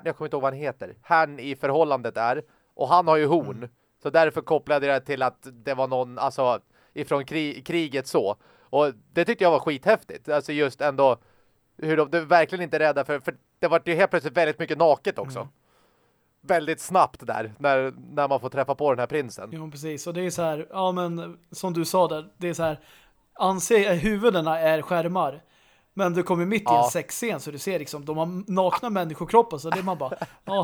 jag kommer inte ihåg vad han heter. Han i förhållandet är och han har ju horn. Mm. Så därför kopplade jag det till att det var någon alltså ifrån krig, kriget så. Och det tyckte jag var skithäftigt. Alltså just ändå hur de, de verkligen inte är rädda för, för det var ju helt plötsligt väldigt mycket naket också. Mm. Väldigt snabbt där, när, när man får träffa på den här prinsen. Jo, precis. Och det är så här, ja men som du sa där, det är så här, anse, huvudena är skärmar. Men du kommer mitt i ja. en sexscen så du ser liksom, de har nakna människokroppar så det är man bara, ja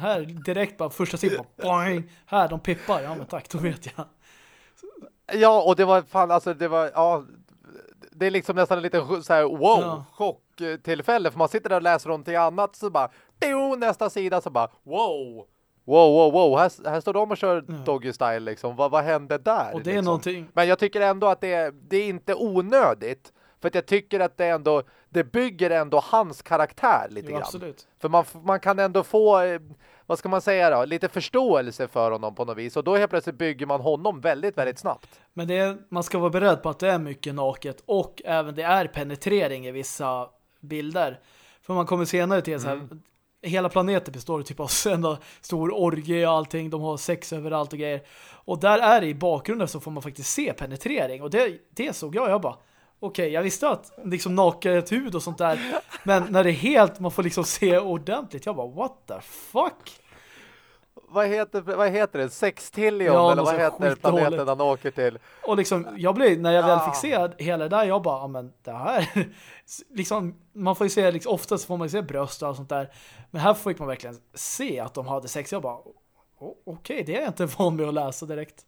här, direkt bara första sidan, boing, här de pippar, ja men tack, då vet jag. Ja, och det var fan, alltså det var, ja, det är liksom nästan en liten så här, wow, ja. chocktillfälle. För man sitter där och läser någonting annat så bara, nästa sida så bara, wow. Wow, wow, wow. Här, här står de och kör ja. doggy style liksom. Vad, vad hände där? Och det liksom? är någonting. Men jag tycker ändå att det är, det är inte onödigt. För att jag tycker att det ändå, det bygger ändå hans karaktär lite jo, grann. Absolut. För man, man kan ändå få eh, vad ska man säga då, lite förståelse för honom på något vis. Och då helt plötsligt bygger man honom väldigt, väldigt snabbt. Men det är, man ska vara beredd på att det är mycket naket och även det är penetrering i vissa bilder. För man kommer senare till så här, mm hela planeten består typ av en stor orgie och allting. De har sex överallt och grejer. Och där är det i bakgrunden så får man faktiskt se penetrering. Och det, det såg jag, jag bara okej, okay, jag visste att liksom naket hud och sånt där. Men när det är helt, man får liksom se ordentligt. Jag bara, what the fuck? Vad heter, vad heter det? Sextillion ja, eller vad heter planeten han åker till? Och liksom, jag blev, när jag väl fick se hela det där, jag bara, men det här liksom, man får ju se, liksom, oftast får man ju se bröst och sånt där. Men här fick man verkligen se att de hade sex. Jag bara, okej, okay, det är jag inte van med att läsa direkt.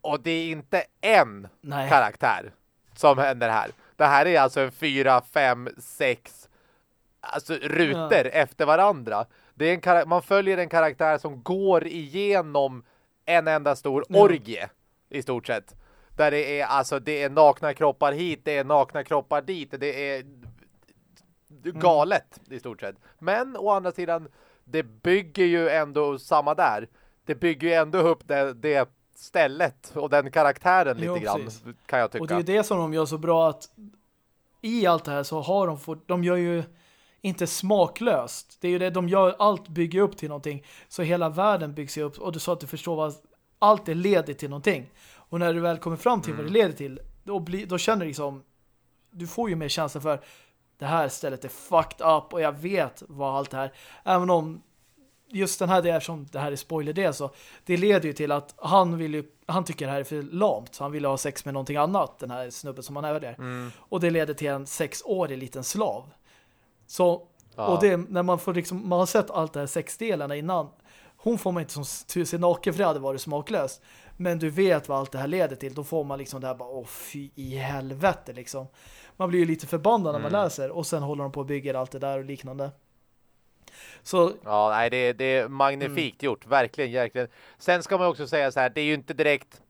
Och det är inte en Nej. karaktär som händer här. Det här är alltså en fyra, fem, sex alltså rutor ja. efter varandra. Det är en man följer en karaktär som går igenom en enda stor ja. orgie i stort sett. Där det är alltså det är nakna kroppar hit, det är nakna kroppar dit, det är mm. galet mm. i stort sett. Men å andra sidan det bygger ju ändå samma där. Det bygger ju ändå upp det, det stället och den karaktären lite jo, grann kan jag tycka. Och det är det som de gör så bra att i allt det här så har de fått, de gör ju inte smaklöst. Det är ju det de gör, allt bygger upp till någonting. Så hela världen byggs upp och du sa att du förstår vad allt det leder till någonting. Och när du väl kommer fram till mm. vad det mm. leder till, då, bli, då känner du liksom du får ju mer känsla för det här stället är fucked up och jag vet vad allt det här, även om just den här, det är som det här är spoiler det så det leder ju till att han vill ju, han tycker det här är för lamt så han vill ha sex med någonting annat den här snubben som han är där. Mm. Och det leder till en sexårig liten slav. Så ja. och det när man får liksom man har sett allt det här sexdelarna innan hon får man inte som se naken för det hade varit smaklöst. Men du vet vad allt det här leder till. Då får man liksom det här bara, åh fy i helvete liksom. Man blir ju lite förbannad när man mm. läser. Och sen håller de på och bygger allt det där och liknande. Så... Ja, nej, det, det är magnifikt mm. gjort. Verkligen, verkligen. Sen ska man också säga så här, det är ju inte direkt...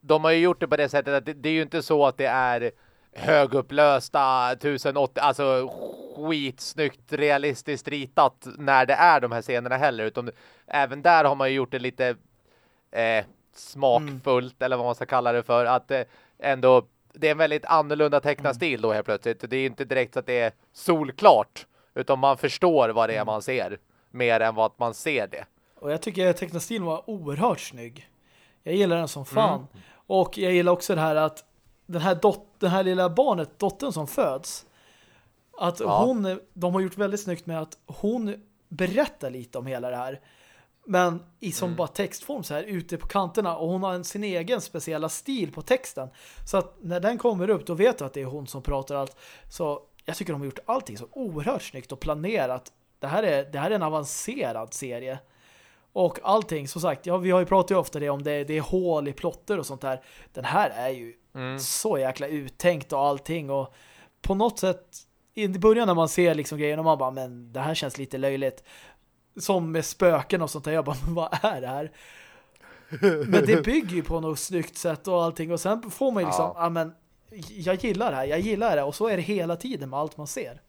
De har ju gjort det på det sättet att det, det är ju inte så att det är högupplösta 1080, alltså skitsnyggt realistiskt ritat när det är de här scenerna heller, utan även där har man ju gjort det lite eh, smakfullt mm. eller vad man ska kalla det för. Att eh, ändå det är en väldigt annorlunda tecknarstil mm. då helt plötsligt. Det är inte direkt så att det är solklart utan man förstår vad det är mm. man ser mer än vad man ser det. Och jag tycker tecknastilen var oerhört snygg. Jag gillar den som fan. Mm. Och jag gillar också det här att den här, dot den här lilla barnet, dottern som föds att ja. hon, de har gjort väldigt snyggt med att hon berättar lite om hela det här. Men i som mm. bara textform så här ute på kanterna och hon har en, sin egen speciella stil på texten. Så att när den kommer upp då vet du att det är hon som pratar allt. Så jag tycker de har gjort allting så oerhört snyggt och planerat. Det här är, det här är en avancerad serie. Och allting, som sagt, ja, vi har ju pratat ju ofta det om det, det är hål i plotter och sånt där. Den här är ju mm. så jäkla uttänkt och allting och på något sätt i början när man ser liksom grejen och man bara, men det här känns lite löjligt. Som med spöken och sånt där. Jag bara, men vad är det här? Men det bygger ju på något snyggt sätt och allting. Och sen får man ju liksom, ja, men jag gillar det här, jag gillar det. Och så är det hela tiden med allt man ser.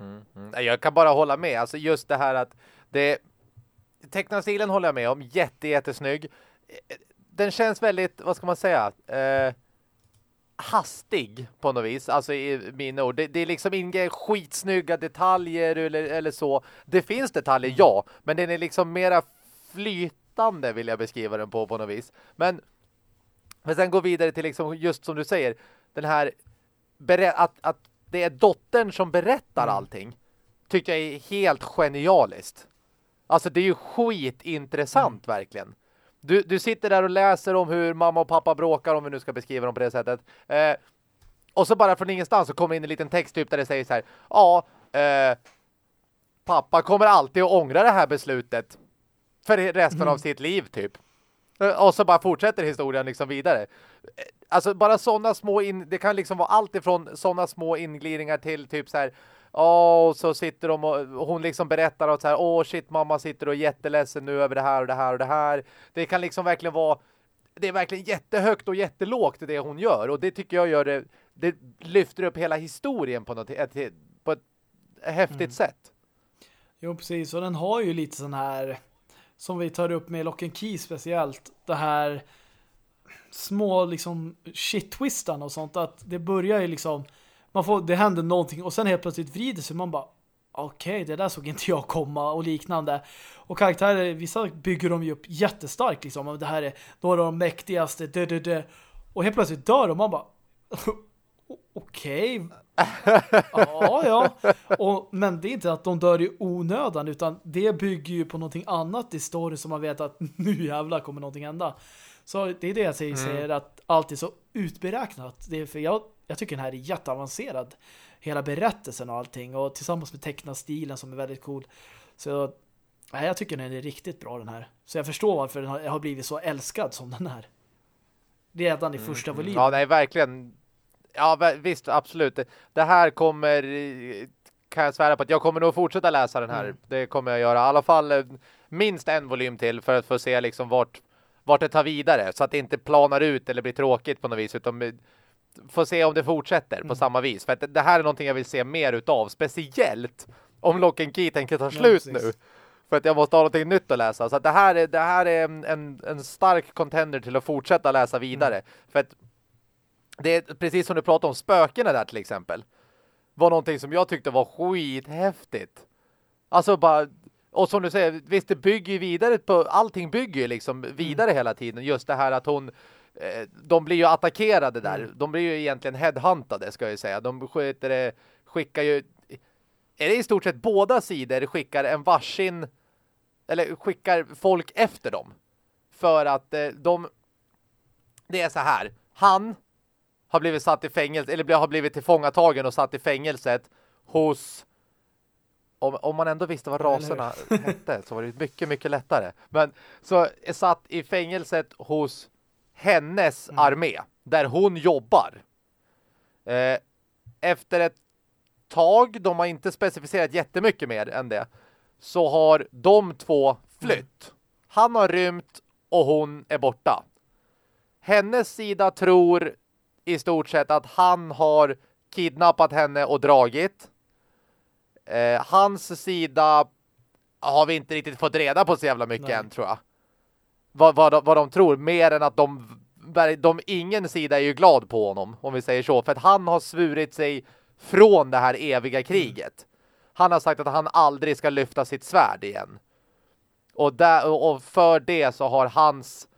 Mm, mm. Jag kan bara hålla med. Alltså just det här att det tecknarstilen håller jag med om. Jätte, jättesnygg. Den känns väldigt, vad ska man säga? Eh, hastig på något vis. Alltså i mina ord. Det, det är liksom inga skitsnygga detaljer eller, eller så. Det finns detaljer, mm. ja. Men den är liksom mera flytande vill jag beskriva den på på något vis. Men, men sen gå vidare till liksom just som du säger. Den här att, att det är dottern som berättar mm. allting. Tycker jag är helt genialiskt. Alltså det är ju skitintressant mm. verkligen. Du, du sitter där och läser om hur mamma och pappa bråkar, om vi nu ska beskriva dem på det sättet. Eh, och så bara från ingenstans så kommer in en liten text typ där det säger så här. Ja, eh, pappa kommer alltid att ångra det här beslutet för resten mm. av sitt liv typ. Eh, och så bara fortsätter historien liksom vidare. Eh, alltså bara sådana små in det kan liksom vara allt ifrån sådana små inglidningar till typ så här Åh, och så sitter de och, hon liksom berättar att så här, åh shit, mamma sitter och är jätteledsen nu över det här och det här och det här. Det kan liksom verkligen vara, det är verkligen jättehögt och jättelågt det hon gör. Och det tycker jag gör det, det lyfter upp hela historien på, något, ett, på ett häftigt mm. sätt. Jo, precis. Och den har ju lite sån här, som vi tar upp med Lock and Key speciellt, det här små liksom shit-twistarna och sånt. Att det börjar ju liksom man får, det händer någonting och sen helt plötsligt vrider sig man bara okej, okay, det där såg inte jag komma och liknande. Och karaktärer, vissa bygger de ju upp jättestarkt liksom. Det här är några av de mäktigaste, dö, dö, dö. Och helt plötsligt dör de, man bara okej. Okay. ja, ja. Och, men det är inte att de dör i onödan utan det bygger ju på någonting annat i story som man vet att nu jävlar kommer någonting hända. Så det är det jag säger, mm. säger att allt är så utberäknat. Det är för jag jag tycker den här är jätteavancerad. Hela berättelsen och allting. Och tillsammans med tecknastilen som är väldigt cool. Så nej, jag tycker den är riktigt bra den här. Så jag förstår varför den har, blivit så älskad som den är. Redan i mm, första mm. volymen. Ja, nej, verkligen. Ja, visst, absolut. Det här kommer kan jag svära på att jag kommer nog fortsätta läsa den här. Mm. Det kommer jag göra. I alla fall eh, minst en volym till för att få se liksom vart, vart det tar vidare. Så att det inte planar ut eller blir tråkigt på något vis. Utan får se om det fortsätter mm. på samma vis. För att det här är någonting jag vill se mer utav. Speciellt om Lock and Key tänker ta slut ja, nu. För att jag måste ha någonting nytt att läsa. Så att det här är, det här är en, en stark contender till att fortsätta läsa vidare. Mm. För att det är precis som du pratade om spökena där till exempel. Var någonting som jag tyckte var skithäftigt. Alltså bara och som du säger, visst det bygger ju vidare på, allting bygger ju liksom vidare mm. hela tiden. Just det här att hon Eh, de blir ju attackerade där. Mm. De blir ju egentligen headhuntade ska jag säga. De skiter, skickar ju är det i stort sett båda sidor skickar en varsin eller skickar folk efter dem. För att eh, de det är så här. Han har blivit satt i fängelse eller har blivit tillfångatagen och satt i fängelset hos om, om man ändå visste vad raserna hette så var det mycket, mycket lättare. Men så är satt i fängelset hos hennes mm. armé där hon jobbar. Eh, efter ett tag, de har inte specificerat jättemycket mer än det, så har de två flytt. Mm. Han har rymt och hon är borta. Hennes sida tror i stort sett att han har kidnappat henne och dragit. Eh, hans sida har vi inte riktigt fått reda på så jävla mycket Nej. än tror jag. vad, vad, de, vad de tror, mer än att de, de, ingen sida är ju glad på honom, om vi säger så, för att han har svurit sig från det här eviga kriget. Han har sagt att han aldrig ska lyfta sitt svärd igen. Och, där, och för det så har hans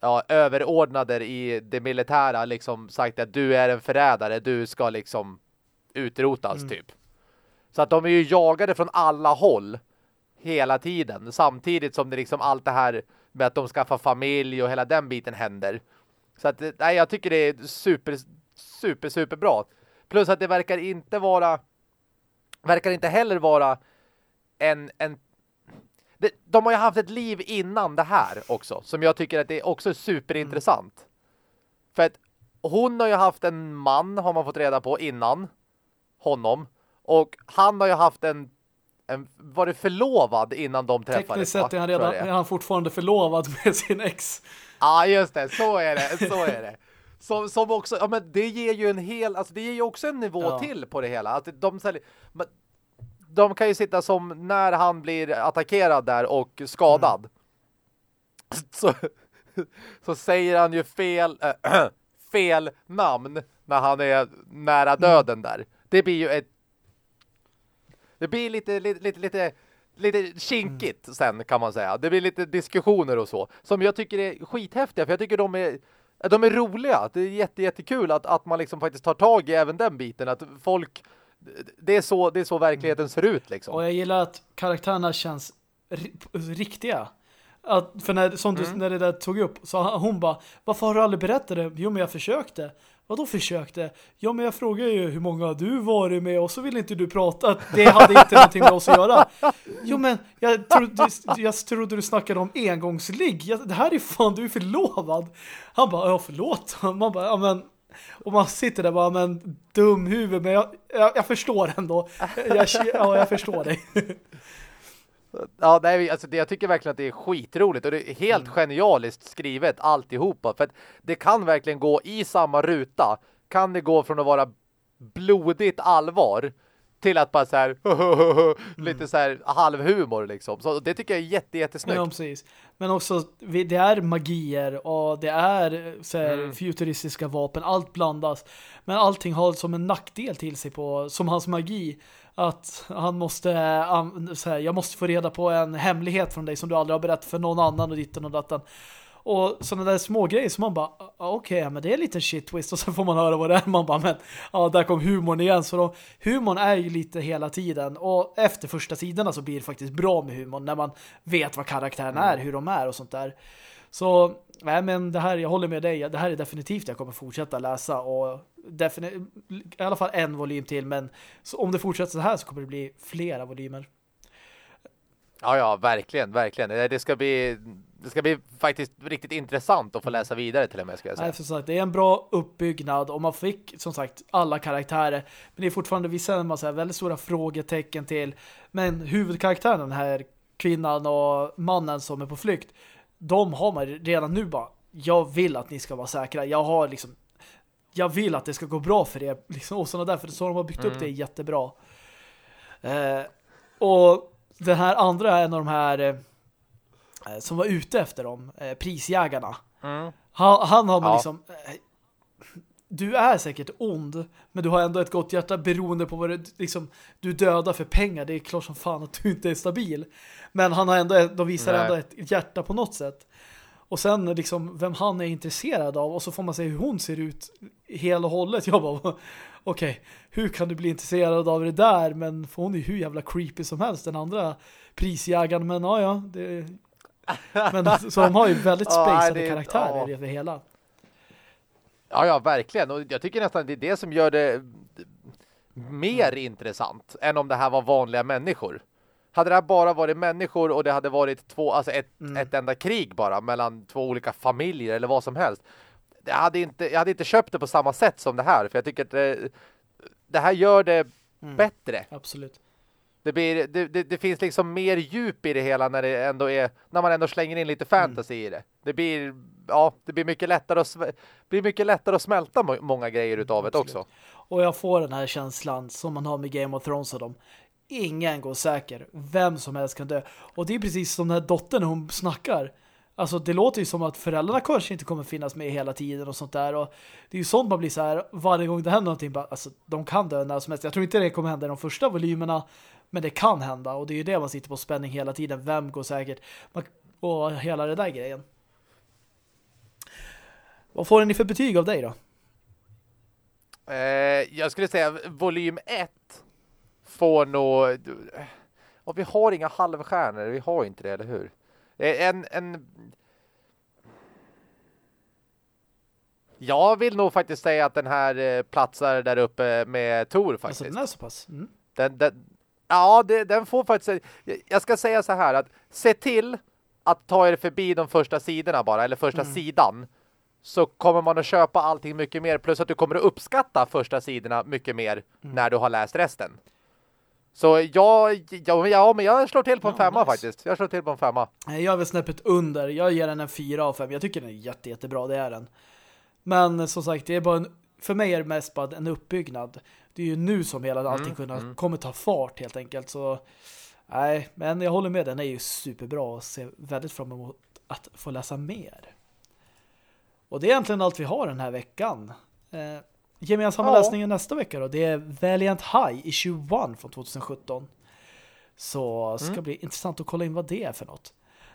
ja, överordnader i det militära liksom sagt att du är en förrädare, du ska liksom utrotas mm. typ. Så att de är ju jagade från alla håll hela tiden. Samtidigt som det liksom allt det här med att de skaffar familj och hela den biten händer. Så att nej, jag tycker det är super, super, super bra. Plus att det verkar inte vara verkar inte heller vara en, en de har ju haft ett liv innan det här också. Som jag tycker att det är också superintressant. Mm. För att hon har ju haft en man, har man fått reda på, innan honom. Och han har ju haft en, en var det förlovad innan de träffades? Tekniskt sett är han, redan, är han fortfarande förlovad med sin ex. Ja, ah, just det. Så är det. Så är det. Som, som också, ja men det ger ju en hel, alltså det ger ju också en nivå ja. till på det hela. Att de, men, de kan ju sitta som när han blir attackerad där och skadad. Mm. Så, så säger han ju fel äh, fel namn när han är nära mm. döden där. Det blir ju ett det blir lite lite lite lite, lite kinkigt mm. sen kan man säga. Det blir lite diskussioner och så som jag tycker är skithäftiga för jag tycker de är de är roliga. Det är jätte, jättekul att, att man liksom faktiskt tar tag i även den biten. Att folk det är så, det är så verkligheten ser ut liksom. Och jag gillar att karaktärerna känns riktiga. Att, för när, som du, mm. när det där tog upp så hon bara, varför har du aldrig berättat det? Jo men jag försökte. Vadå försökte? Ja men jag frågar ju hur många du varit med och så vill inte du prata. Det hade inte någonting med oss att göra. Jo men jag trodde, jag trodde du snackade om engångsligg. Det här är fan, du är förlovad. Han bara, ja förlåt. Man bara, ja men och man sitter där bara, men dum huvud, men jag, jag, jag förstår ändå. Jag, ja, jag förstår dig. Ja, nej, alltså det, jag tycker verkligen att det är skitroligt och det är helt mm. genialiskt skrivet alltihopa. För att det kan verkligen gå i samma ruta. Kan det gå från att vara blodigt allvar till att bara så här mm. lite så här halvhumor liksom. Så det tycker jag är jätte, jättesnyggt. Ja, precis. Men också, det är magier och det är så här, mm. futuristiska vapen. Allt blandas. Men allting har som en nackdel till sig på, som hans magi. Att han måste, så här, jag måste få reda på en hemlighet från dig som du aldrig har berättat för någon annan och ditten och datten. Och sådana där små grejer som man bara, okej, okay, men det är lite shit twist och så får man höra vad det är. Man bara, men ja, där kom humorn igen. Så då, humorn är ju lite hela tiden. Och efter första sidorna så blir det faktiskt bra med humorn när man vet vad karaktärerna mm. är, hur de är och sånt där. Så, nej men det här, jag håller med dig. Det här är definitivt jag kommer fortsätta läsa och i alla fall en volym till. Men om det fortsätter så här så kommer det bli flera volymer. Ja, ja, verkligen, verkligen. Det ska bli det ska bli faktiskt riktigt intressant att få läsa vidare till och med, ska jag säga. Nej, sagt, det är en bra uppbyggnad och man fick, som sagt, alla karaktärer. Men det är fortfarande vissa man säger, väldigt stora frågetecken till. Men huvudkaraktären, den här kvinnan och mannen som är på flykt, de har man redan nu bara, jag vill att ni ska vara säkra. Jag har liksom, jag vill att det ska gå bra för er. Liksom, och sådana där, för så de har byggt mm. upp det är jättebra. Eh, och den här andra är en av de här eh, Eh, som var ute efter dem, eh, prisjägarna. Mm. Han, han, har man ja. liksom eh, du är säkert ond, men du har ändå ett gott hjärta beroende på vad du, liksom, du dödar för pengar. Det är klart som fan att du inte är stabil. Men han har ändå, de visar Nej. ändå ett hjärta på något sätt. Och sen liksom vem han är intresserad av och så får man se hur hon ser ut hela hållet. Jag bara, okej, okay, hur kan du bli intresserad av det där? Men för hon är hur jävla creepy som helst, den andra prisjägaren. Men ja, ja, det, men, så de har ju väldigt spacade ja, karaktärer i det hela. Ja, ja, verkligen. Och jag tycker nästan det är det som gör det mer mm. intressant än om det här var vanliga människor. Hade det här bara varit människor och det hade varit två, alltså ett, mm. ett enda krig bara mellan två olika familjer eller vad som helst. Jag hade, inte, jag hade inte köpt det på samma sätt som det här. För jag tycker att det, det här gör det mm. bättre. Absolut. Det, blir, det, det, det, finns liksom mer djup i det hela när det ändå är när man ändå slänger in lite fantasy mm. i det. Det blir ja, det blir mycket lättare att blir mycket lättare att smälta många grejer utav det också. Och jag får den här känslan som man har med Game of Thrones och dem. Ingen går säker. Vem som helst kan dö. Och det är precis som den här dottern hon snackar. Alltså det låter ju som att föräldrarna kanske inte kommer finnas med hela tiden och sånt där. Och det är ju sånt man blir så här varje gång det händer någonting. Bara, alltså de kan dö när som helst. Jag tror inte det kommer hända i de första volymerna. Men det kan hända. Och det är ju det man sitter på spänning hela tiden. Vem går säkert? Och hela det där grejen. Vad får ni för betyg av dig då? Eh, jag skulle säga volym 1 får nog... Och vi har inga halvstjärnor, vi har inte det, eller hur? Eh, en, en... Jag vill nog faktiskt säga att den här eh, platsar där uppe med Tor faktiskt. Alltså den är så pass? Mm. Den, den, ja, det, den får faktiskt... Jag ska säga så här att se till att ta er förbi de första sidorna bara, eller första mm. sidan så kommer man att köpa allting mycket mer. Plus att du kommer att uppskatta första sidorna mycket mer mm. när du har läst resten. Så jag, ja, ja, men jag slår till på en ja, femma nice. faktiskt. Jag slår till på en femma. Jag är väl snäppet under. Jag ger den en fyra av fem. Jag tycker den är jätte, jättebra, det är den. Men som sagt, det är bara en, för mig är det mest bara en uppbyggnad. Det är ju nu som hela allting mm, kunna, mm. kommer ta fart helt enkelt. Så nej, men jag håller med. Den är ju superbra och ser väldigt fram emot att få läsa mer. Och det är egentligen allt vi har den här veckan. Eh, gemensamma ja. läsningen nästa vecka då. Det är Valiant High i 21 från 2017. Så ska mm. bli intressant att kolla in vad det är för något.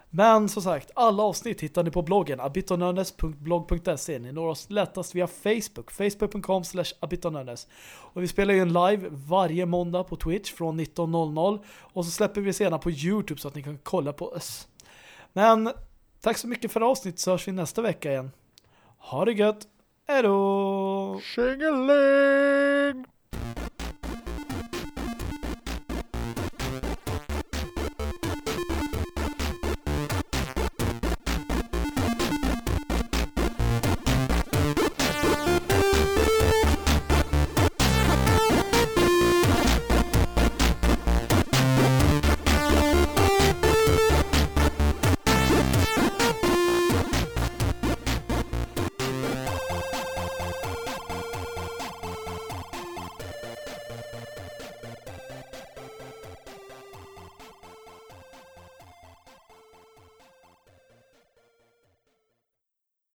Men som sagt, alla avsnitt hittar ni på bloggen abitonörnes.blog.se. Ni når oss lättast via Facebook, facebook.com slash abitonörnes. Och vi spelar ju en live varje måndag på Twitch från 19.00 och så släpper vi senare på Youtube så att ni kan kolla på oss. Men tack så mycket för avsnitt så hörs vi nästa vecka igen. Ha det gött. Hejdå! Tjingeling!